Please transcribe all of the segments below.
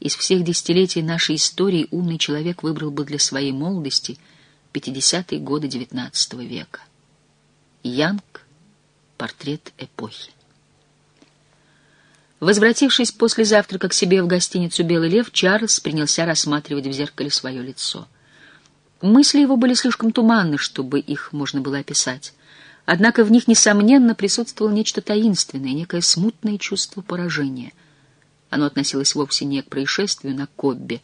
из всех десятилетий нашей истории умный человек выбрал бы для своей молодости 50-е годы XIX века. Янг — портрет эпохи. Возвратившись после завтрака к себе в гостиницу «Белый лев», Чарльз принялся рассматривать в зеркале свое лицо. Мысли его были слишком туманны, чтобы их можно было описать. Однако в них, несомненно, присутствовало нечто таинственное, некое смутное чувство поражения — оно относилось вовсе не к происшествию на Коббе,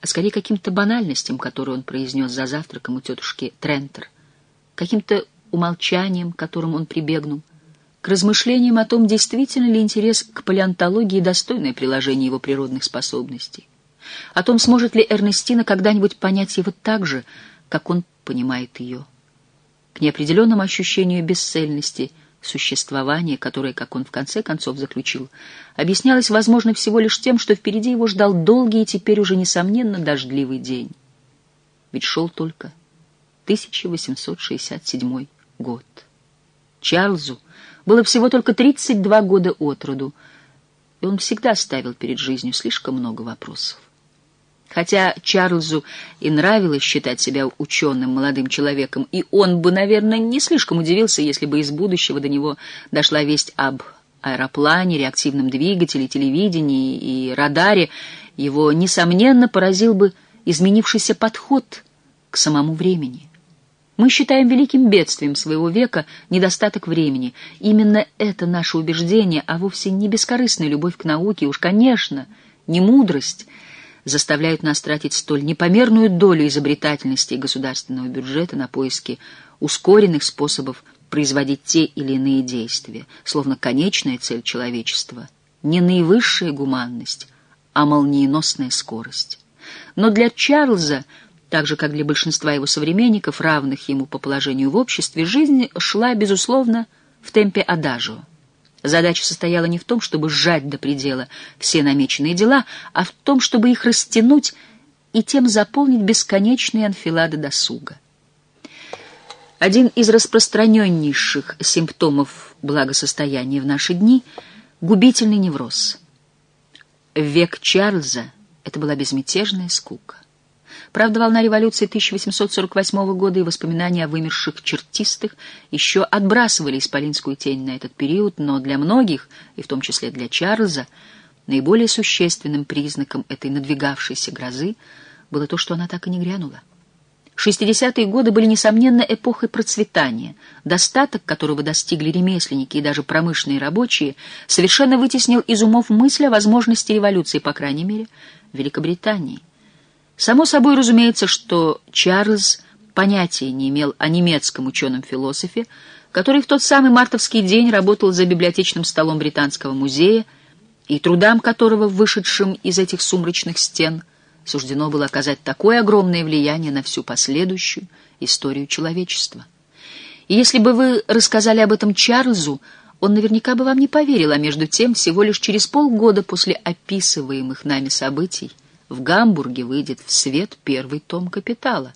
а скорее к каким-то банальностям, которые он произнес за завтраком у тетушки Трентер, каким-то умолчанием, которым он прибегнул, к размышлениям о том, действительно ли интерес к палеонтологии достойное приложение его природных способностей, о том, сможет ли Эрнестина когда-нибудь понять его так же, как он понимает ее, к неопределенному ощущению бесцельности — существование, которое, как он в конце концов заключил, объяснялось, возможно, всего лишь тем, что впереди его ждал долгий и теперь уже, несомненно, дождливый день. Ведь шел только 1867 год. Чарльзу было всего только 32 года от роду, и он всегда ставил перед жизнью слишком много вопросов. Хотя Чарльзу и нравилось считать себя ученым молодым человеком, и он бы, наверное, не слишком удивился, если бы из будущего до него дошла весть об аэроплане, реактивном двигателе, телевидении и радаре, его, несомненно, поразил бы изменившийся подход к самому времени. Мы считаем великим бедствием своего века недостаток времени. Именно это наше убеждение, а вовсе не бескорыстная любовь к науке, уж, конечно, не мудрость — заставляют нас тратить столь непомерную долю изобретательности государственного бюджета на поиски ускоренных способов производить те или иные действия, словно конечная цель человечества — не наивысшая гуманность, а молниеносная скорость. Но для Чарльза, так же как для большинства его современников, равных ему по положению в обществе, жизнь шла, безусловно, в темпе адажио. Задача состояла не в том, чтобы сжать до предела все намеченные дела, а в том, чтобы их растянуть и тем заполнить бесконечные анфилады досуга. Один из распространеннейших симптомов благосостояния в наши дни — губительный невроз. В век Чарльза это была безмятежная скука. Правда, волна революции 1848 года и воспоминания о вымерших чертистах еще отбрасывали исполинскую тень на этот период, но для многих, и в том числе для Чарльза, наиболее существенным признаком этой надвигавшейся грозы было то, что она так и не грянула. 60-е годы были, несомненно, эпохой процветания, достаток которого достигли ремесленники и даже промышленные рабочие, совершенно вытеснил из умов мысль о возможности революции, по крайней мере, в Великобритании. Само собой разумеется, что Чарльз понятия не имел о немецком ученом-философе, который в тот самый мартовский день работал за библиотечным столом Британского музея, и трудам которого, вышедшим из этих сумрачных стен, суждено было оказать такое огромное влияние на всю последующую историю человечества. И если бы вы рассказали об этом Чарльзу, он наверняка бы вам не поверил, а между тем, всего лишь через полгода после описываемых нами событий, в Гамбурге выйдет в свет первый том «Капитала».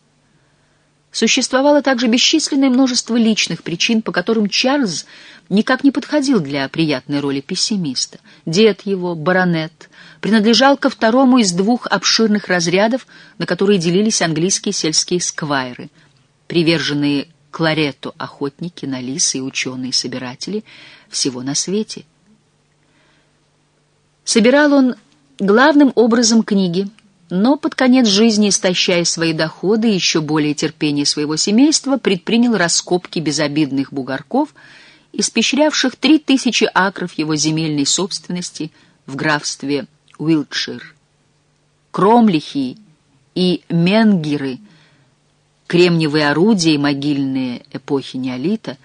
Существовало также бесчисленное множество личных причин, по которым Чарльз никак не подходил для приятной роли пессимиста. Дед его, баронет, принадлежал ко второму из двух обширных разрядов, на которые делились английские сельские сквайры, приверженные кларету охотники на лис и ученые-собиратели всего на свете. Собирал он главным образом книги, но под конец жизни, истощая свои доходы и еще более терпение своего семейства, предпринял раскопки безобидных бугорков, испещрявших три тысячи акров его земельной собственности в графстве Уилтшир. Кромлихи и менгиры, кремниевые орудия и могильные эпохи неолита,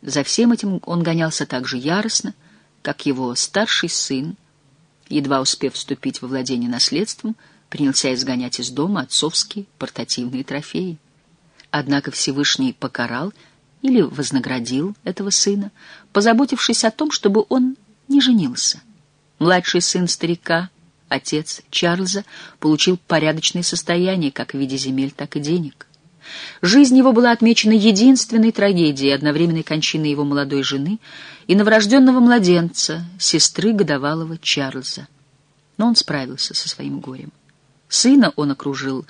за всем этим он гонялся так же яростно, как его старший сын, едва успев вступить во владение наследством, принялся изгонять из дома отцовские портативные трофеи. Однако Всевышний покарал или вознаградил этого сына, позаботившись о том, чтобы он не женился. Младший сын старика, отец Чарльза, получил порядочное состояние как в виде земель, так и денег. Жизнь его была отмечена единственной трагедией, одновременной кончиной его молодой жены и новорожденного младенца, сестры годовалого Чарльза. но он справился со своим горем. Сына он окружил,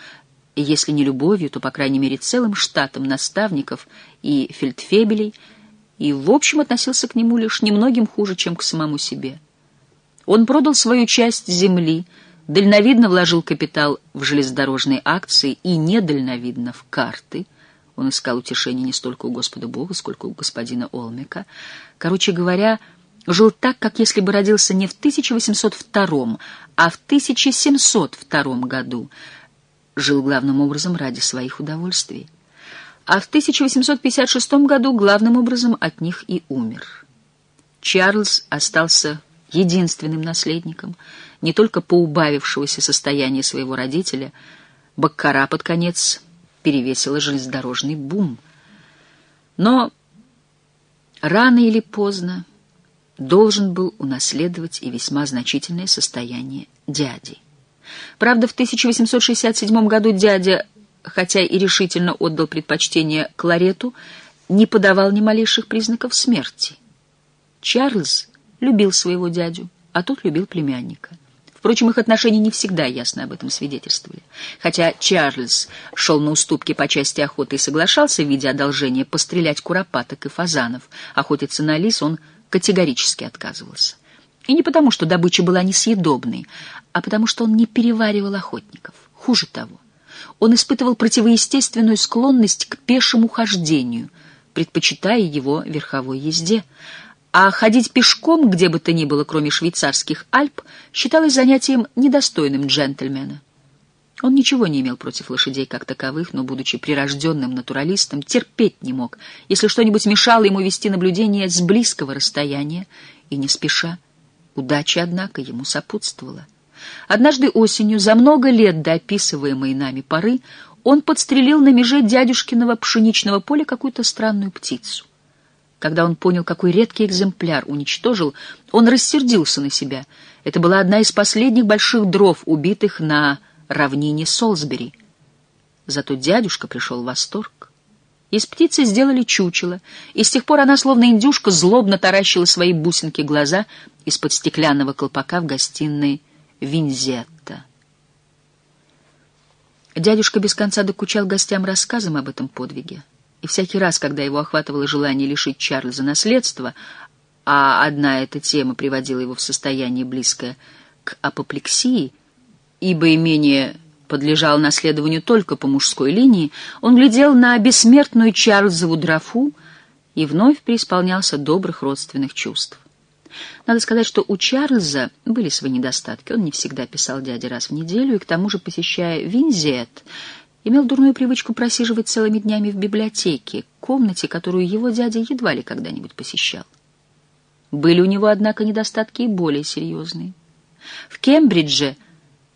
если не любовью, то, по крайней мере, целым штатом наставников и фельдфебелей, и, в общем, относился к нему лишь немногим хуже, чем к самому себе. Он продал свою часть земли, дальновидно вложил капитал в железнодорожные акции и недальновидно в карты. Он искал утешения не столько у Господа Бога, сколько у господина Олмека. Короче говоря, жил так, как если бы родился не в 1802, а в 1702 году. Жил главным образом ради своих удовольствий. А в 1856 году главным образом от них и умер. Чарльз остался единственным наследником, не только по убавившегося состояния своего родителя, Баккара под конец перевесила железнодорожный бум. Но рано или поздно должен был унаследовать и весьма значительное состояние дяди. Правда, в 1867 году дядя, хотя и решительно отдал предпочтение Кларету, не подавал ни малейших признаков смерти. Чарльз любил своего дядю, а тот любил племянника. Впрочем, их отношения не всегда ясно об этом свидетельствовали. Хотя Чарльз шел на уступки по части охоты и соглашался в виде одолжения пострелять куропаток и фазанов, охотиться на лис он категорически отказывался. И не потому, что добыча была несъедобной, а потому, что он не переваривал охотников. Хуже того, он испытывал противоестественную склонность к пешему хождению, предпочитая его верховой езде, а ходить пешком, где бы то ни было, кроме швейцарских Альп, считалось занятием недостойным джентльмена. Он ничего не имел против лошадей как таковых, но, будучи прирожденным натуралистом, терпеть не мог, если что-нибудь мешало ему вести наблюдение с близкого расстояния и не спеша. Удача, однако, ему сопутствовала. Однажды осенью, за много лет до описываемой нами поры, он подстрелил на меже дядюшкиного пшеничного поля какую-то странную птицу. Когда он понял, какой редкий экземпляр уничтожил, он рассердился на себя. Это была одна из последних больших дров, убитых на равнине Солсбери. Зато дядюшка пришел в восторг. Из птицы сделали чучело, и с тех пор она, словно индюшка, злобно таращила свои бусинки глаза из-под стеклянного колпака в гостиной Винзетта. Дядюшка без конца докучал гостям рассказом об этом подвиге. И всякий раз, когда его охватывало желание лишить Чарльза наследства, а одна эта тема приводила его в состояние близкое к апоплексии, ибо имение подлежало наследованию только по мужской линии, он глядел на бессмертную Чарльзову дрофу и вновь преисполнялся добрых родственных чувств. Надо сказать, что у Чарльза были свои недостатки. Он не всегда писал дяде раз в неделю, и к тому же, посещая Винзет, имел дурную привычку просиживать целыми днями в библиотеке, комнате, которую его дядя едва ли когда-нибудь посещал. Были у него, однако, недостатки и более серьезные. В Кембридже,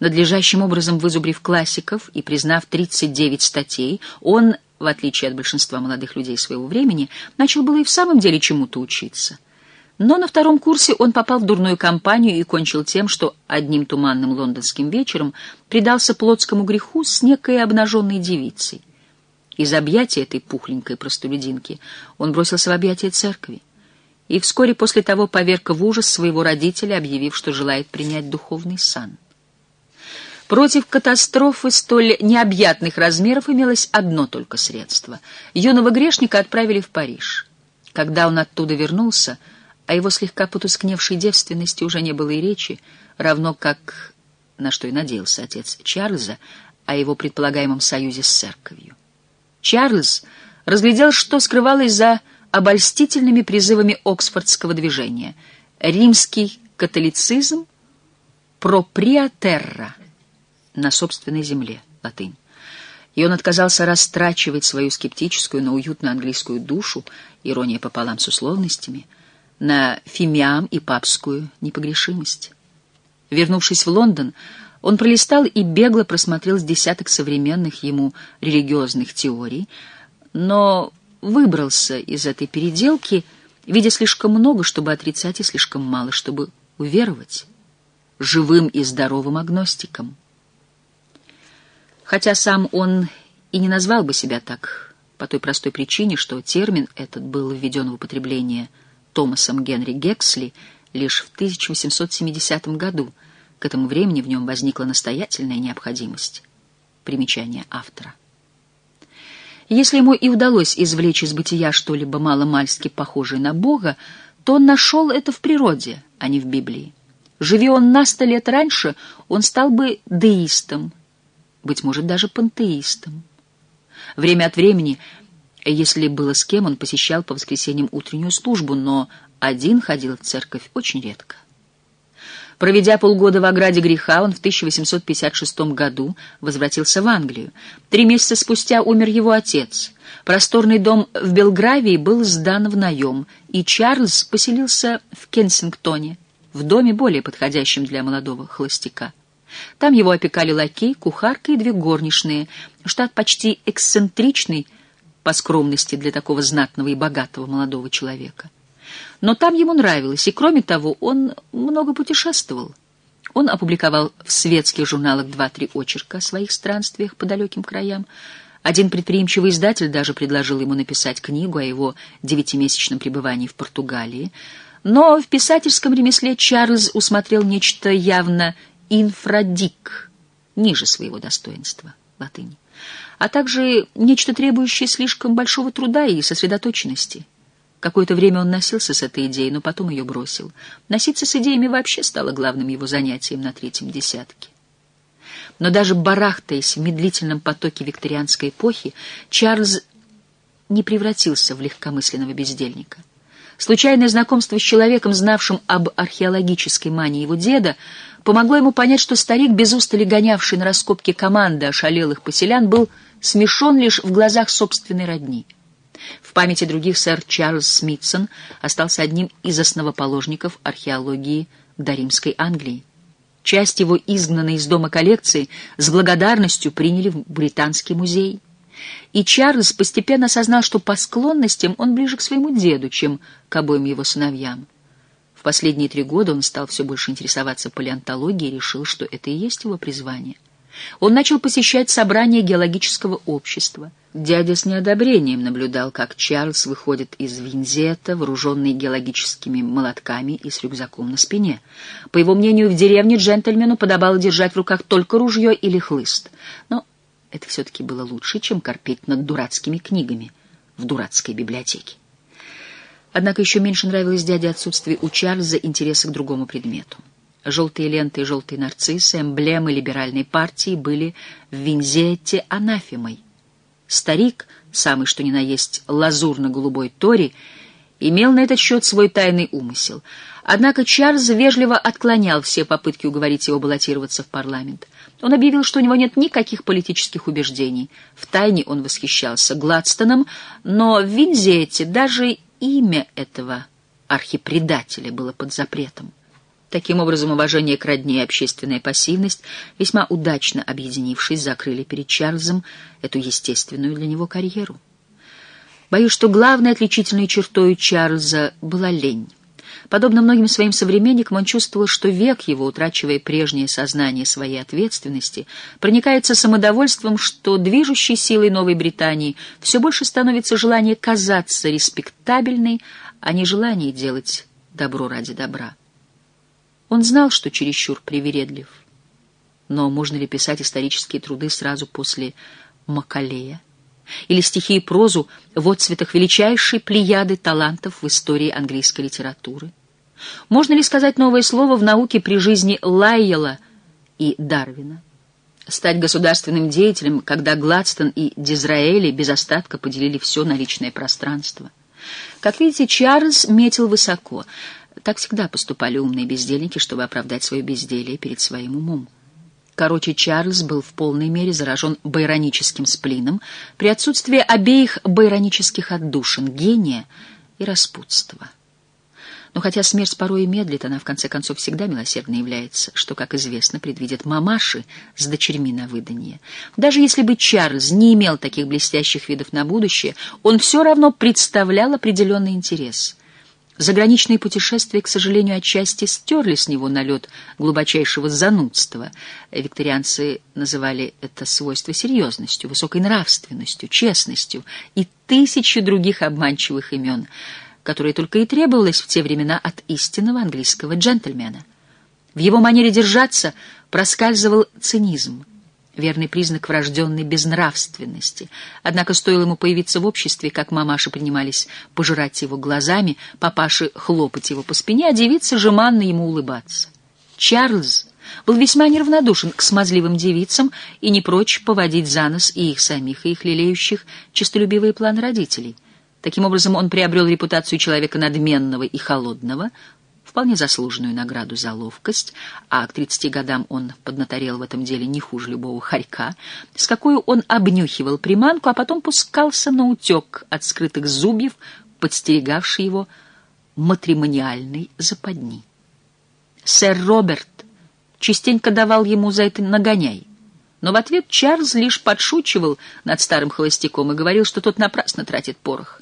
надлежащим образом вызубрив классиков и признав 39 статей, он, в отличие от большинства молодых людей своего времени, начал было и в самом деле чему-то учиться — но на втором курсе он попал в дурную компанию и кончил тем, что одним туманным лондонским вечером предался плотскому греху с некой обнаженной девицей. Из объятия этой пухленькой простолюдинки он бросился в объятия церкви и вскоре после того поверг в ужас своего родителя, объявив, что желает принять духовный сан. Против катастрофы столь необъятных размеров имелось одно только средство. Юного грешника отправили в Париж. Когда он оттуда вернулся, о его слегка потускневшей девственности уже не было и речи, равно как, на что и надеялся отец Чарльза, о его предполагаемом союзе с церковью. Чарльз разглядел, что скрывалось за обольстительными призывами Оксфордского движения. Римский католицизм проприатерра на собственной земле, латынь. И он отказался растрачивать свою скептическую, но уютную английскую душу, ирония пополам с условностями — на фимиам и папскую непогрешимость. Вернувшись в Лондон, он пролистал и бегло просмотрел с десяток современных ему религиозных теорий, но выбрался из этой переделки, видя слишком много, чтобы отрицать, и слишком мало, чтобы уверовать, живым и здоровым агностиком. Хотя сам он и не назвал бы себя так, по той простой причине, что термин этот был введен в употребление – Томасом Генри Гексли лишь в 1870 году, К этому времени в нем возникла настоятельная необходимость. Примечание автора. Если ему и удалось извлечь из бытия что-либо маломальски похожее на Бога, то он нашел это в природе, а не в Библии. Живи он на сто лет раньше, он стал бы деистом, быть может, даже пантеистом. Время от времени, если было с кем, он посещал по воскресеньям утреннюю службу, но один ходил в церковь очень редко. Проведя полгода в ограде греха, он в 1856 году возвратился в Англию. Три месяца спустя умер его отец. Просторный дом в Белгравии был сдан в наем, и Чарльз поселился в Кенсингтоне, в доме, более подходящем для молодого холостяка. Там его опекали лакей, кухарка и две горничные. Штат почти эксцентричный по скромности для такого знатного и богатого молодого человека. Но там ему нравилось, и, кроме того, он много путешествовал. Он опубликовал в светских журналах два-три очерка о своих странствиях по далеким краям. Один предприимчивый издатель даже предложил ему написать книгу о его девятимесячном пребывании в Португалии. Но в писательском ремесле Чарльз усмотрел нечто явно инфрадик, ниже своего достоинства, латыни, а также нечто требующее слишком большого труда и сосредоточенности — Какое-то время он носился с этой идеей, но потом ее бросил. Носиться с идеями вообще стало главным его занятием на третьем десятке. Но даже барахтаясь в медлительном потоке викторианской эпохи, Чарльз не превратился в легкомысленного бездельника. Случайное знакомство с человеком, знавшим об археологической мании его деда, помогло ему понять, что старик, без устали гонявший на раскопки команды ошалелых поселян, был смешон лишь в глазах собственной родни — в памяти других сэр Чарльз Смитсон остался одним из основоположников археологии до римской Англии. Часть его изгнанной из дома коллекции с благодарностью приняли в Британский музей. И Чарльз постепенно осознал, что по склонностям он ближе к своему деду, чем к обоим его сыновьям. В последние три года он стал все больше интересоваться палеонтологией и решил, что это и есть его призвание — он начал посещать собрания геологического общества. Дядя с неодобрением наблюдал, как Чарльз выходит из Винзета, вооруженный геологическими молотками и с рюкзаком на спине. По его мнению, в деревне джентльмену подобало держать в руках только ружье или хлыст. Но это все-таки было лучше, чем корпеть над дурацкими книгами в дурацкой библиотеке. Однако еще меньше нравилось дяде отсутствие у Чарльза интереса к другому предмету. Желтые ленты и желтые нарциссы, эмблемы либеральной партии, были в Винзете анафемой. Старик, самый что ни на есть лазурно-голубой Тори, имел на этот счет свой тайный умысел. Однако Чарльз вежливо отклонял все попытки уговорить его баллотироваться в парламент. Он объявил, что у него нет никаких политических убеждений. Втайне он восхищался Гладстоном, но в Винзете даже имя этого архипредателя было под запретом. Таким образом, уважение к родне и общественная пассивность, весьма удачно объединившись, закрыли перед Чарльзом эту естественную для него карьеру. Боюсь, что главной отличительной чертой Чарльза была лень. Подобно многим своим современникам, он чувствовал, что век его, утрачивая прежнее сознание своей ответственности, проникается самодовольством, что движущей силой Новой Британии все больше становится желание казаться респектабельной, а не желание делать добро ради добра. Он знал, что чересчур привередлив. Но можно ли писать исторические труды сразу после Макалея? Или стихи и прозу в отцветах величайшей плеяды талантов в истории английской литературы? Можно ли сказать новое слово в науке при жизни Лайела и Дарвина? Стать государственным деятелем, когда Гладстон и Дизраэли без остатка поделили все на личное пространство? Как видите, Чарльз метил высоко — так всегда поступали умные бездельники, чтобы оправдать свое безделие перед своим умом. Короче, Чарльз был в полной мере заражен байроническим сплином при отсутствии обеих байронических отдушин — гения и распутства. Но хотя смерть порой и медлит, она в конце концов всегда милосердно является, что, как известно, предвидят мамаши с дочерьми на выданье. Даже если бы Чарльз не имел таких блестящих видов на будущее, он все равно представлял определенный интерес — Заграничные путешествия, к сожалению, отчасти стерли с него налет глубочайшего занудства. Викторианцы называли это свойство серьезностью, высокой нравственностью, честностью и тысячи других обманчивых имен, которые только и требовалось в те времена от истинного английского джентльмена. В его манере держаться проскальзывал цинизм, верный признак врожденной безнравственности. Однако стоило ему появиться в обществе, как мамаши принимались пожирать его глазами, папаши хлопать его по спине, а девицы жеманно ему улыбаться. Чарльз был весьма неравнодушен к смазливым девицам и не прочь поводить за нос и их самих, и их лелеющих честолюбивые планы родителей. Таким образом, он приобрел репутацию человека надменного и холодного, вполне заслуженную награду за ловкость, а к 30 годам он поднаторел в этом деле не хуже любого хорька, с какой он обнюхивал приманку, а потом пускался на утек от скрытых зубьев, подстерегавший его матримониальной западни. Сэр Роберт частенько давал ему за это нагоняй, но в ответ Чарльз лишь подшучивал над старым холостяком и говорил, что тот напрасно тратит порох.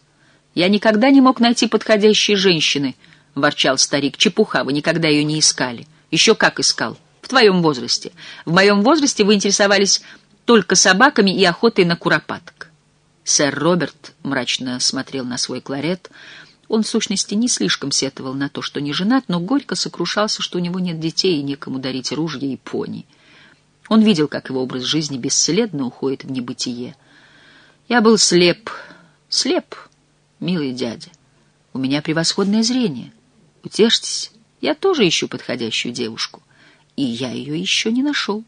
«Я никогда не мог найти подходящей женщины», —— ворчал старик. — Чепуха, вы никогда ее не искали. Еще как искал. В твоем возрасте. В моем возрасте вы интересовались только собаками и охотой на куропаток. Сэр Роберт мрачно смотрел на свой кларет. Он, в сущности, не слишком сетовал на то, что не женат, но горько сокрушался, что у него нет детей и некому дарить ружья и пони. Он видел, как его образ жизни бесследно уходит в небытие. Я был слеп, слеп, милый дядя. У меня превосходное зрение. Утешьтесь, я тоже ищу подходящую девушку, и я ее еще не нашел.